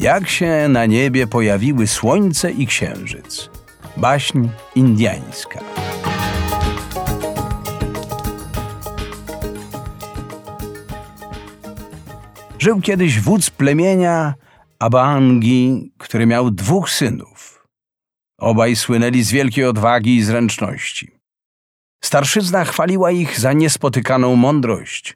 jak się na niebie pojawiły słońce i księżyc. Baśń indiańska. Żył kiedyś wódz plemienia Abaangi, który miał dwóch synów. Obaj słynęli z wielkiej odwagi i zręczności. Starszyzna chwaliła ich za niespotykaną mądrość,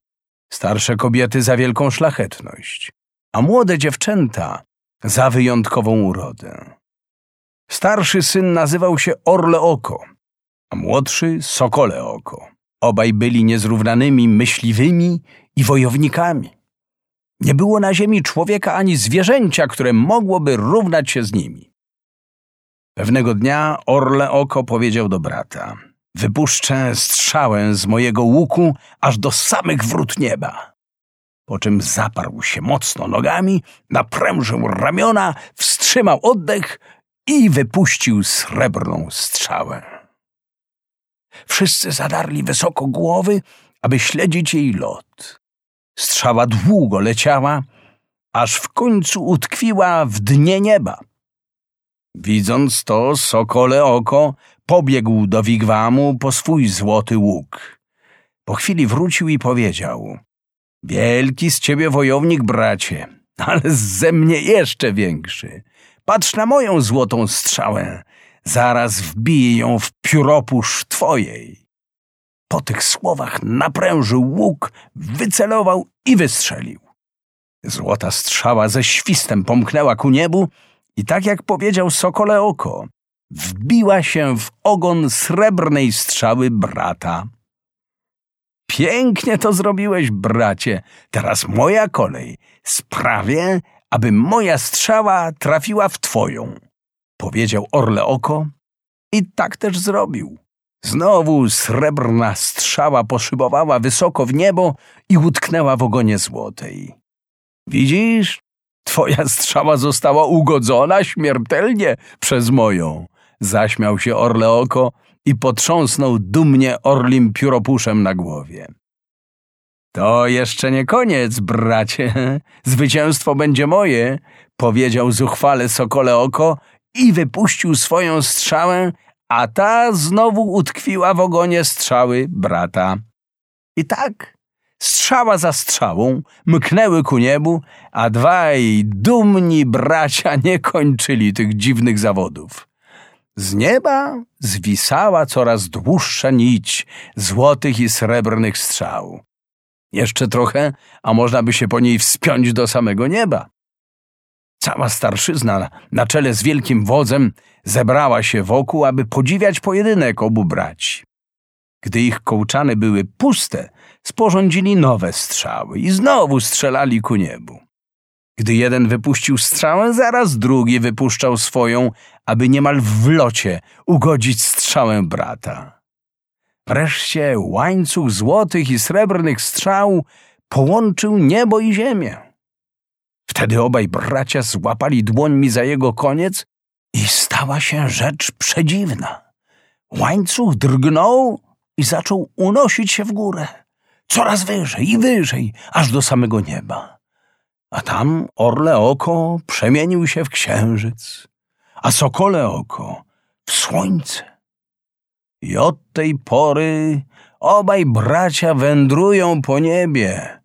starsze kobiety za wielką szlachetność, a młode dziewczęta za wyjątkową urodę. Starszy syn nazywał się Orle Oko, a młodszy Sokole Oko. Obaj byli niezrównanymi myśliwymi i wojownikami. Nie było na ziemi człowieka ani zwierzęcia, które mogłoby równać się z nimi. Pewnego dnia Orle Oko powiedział do brata: Wypuszczę strzałę z mojego łuku aż do samych wrót nieba. Po czym zaparł się mocno nogami, naprężył ramiona, wstrzymał oddech i wypuścił srebrną strzałę. Wszyscy zadarli wysoko głowy, aby śledzić jej lot. Strzała długo leciała, aż w końcu utkwiła w dnie nieba. Widząc to, sokole oko pobiegł do wigwamu po swój złoty łuk. Po chwili wrócił i powiedział: Wielki z ciebie wojownik, bracie, ale ze mnie jeszcze większy. Patrz na moją złotą strzałę, zaraz wbiję ją w pióropusz twojej. Po tych słowach naprężył łuk, wycelował i wystrzelił. Złota strzała ze świstem pomknęła ku niebu i tak jak powiedział sokole oko, wbiła się w ogon srebrnej strzały brata. Pięknie to zrobiłeś, bracie. Teraz moja kolej. Sprawię, aby moja strzała trafiła w twoją. Powiedział Orle Oko i tak też zrobił. Znowu srebrna strzała poszybowała wysoko w niebo i utknęła w ogonie złotej. Widzisz? Twoja strzała została ugodzona śmiertelnie przez moją. Zaśmiał się Orle Oko i potrząsnął dumnie orlim pióropuszem na głowie. To jeszcze nie koniec, bracie. Zwycięstwo będzie moje, powiedział zuchwale Sokole Oko i wypuścił swoją strzałę, a ta znowu utkwiła w ogonie strzały brata. I tak, strzała za strzałą, mknęły ku niebu, a dwaj dumni bracia nie kończyli tych dziwnych zawodów. Z nieba zwisała coraz dłuższa nić złotych i srebrnych strzał. Jeszcze trochę, a można by się po niej wspiąć do samego nieba. Cała starszyzna na czele z wielkim wodzem zebrała się wokół, aby podziwiać pojedynek obu braci. Gdy ich kołczany były puste, sporządzili nowe strzały i znowu strzelali ku niebu. Gdy jeden wypuścił strzałę, zaraz drugi wypuszczał swoją, aby niemal w locie ugodzić strzałę brata. Wreszcie łańcuch złotych i srebrnych strzał połączył niebo i ziemię. Wtedy obaj bracia złapali dłońmi za jego koniec i stała się rzecz przedziwna. Łańcuch drgnął i zaczął unosić się w górę, coraz wyżej i wyżej, aż do samego nieba. A tam orle oko przemienił się w księżyc, a sokole oko w słońce. I od tej pory obaj bracia wędrują po niebie,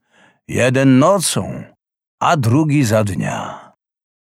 jeden nocą, a drugi za dnia.